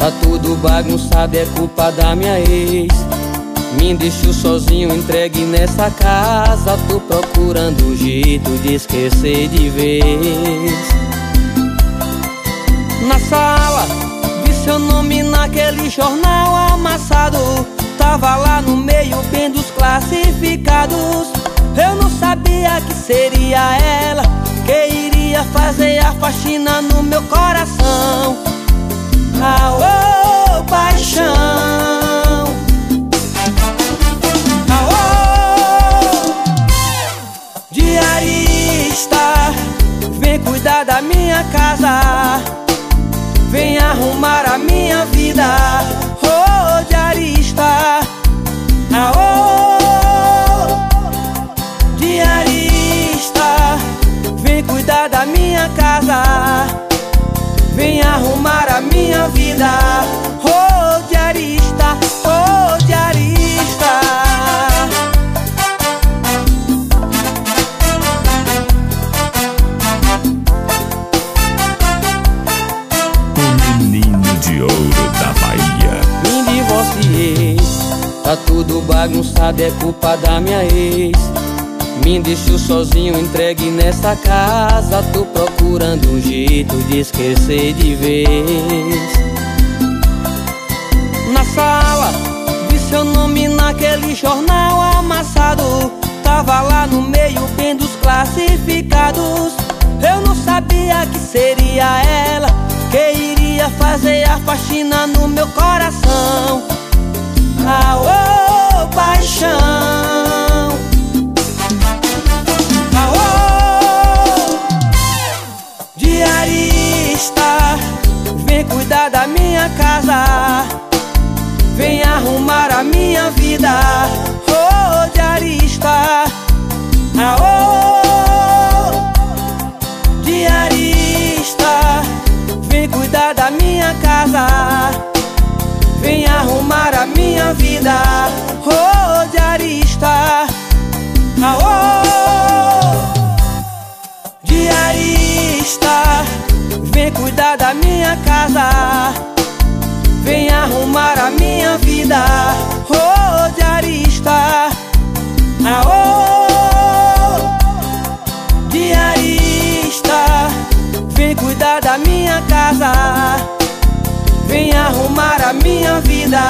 Tá tudo bagunçado, é culpa da minha ex. Me deixou sozinho, entregue nessa casa. Tô procurando um jeito de esquecer de vez. Na sala, vi seu nome naquele jornal amassado. Tava lá no meio, bem dos classificados. Eu não sabia que seria ela Que iria fazer a faxina no meu coração Da minha casa. Vem arrumar a minha vida Oh, diarista. Aô, diarista. Vem cuidar da minha casa. Vem arrumar a minha vida de ouro da Bahia. Me divorciei Tá tudo bagunçado, é culpa da minha ex. Me deixou sozinho, entregue nessa casa. Tô procurando um jeito de esquecer de vez. Na sala, vi seu nome naquele jornal amassado. Tava lá no meio, bem dos classificados. Eu não sabia que seria ela fazer a faxina no meu coração. Aô, paixão da minha casa. Vem arrumar a minha vida cuidar da minha casa. Vem arrumar a minha vida.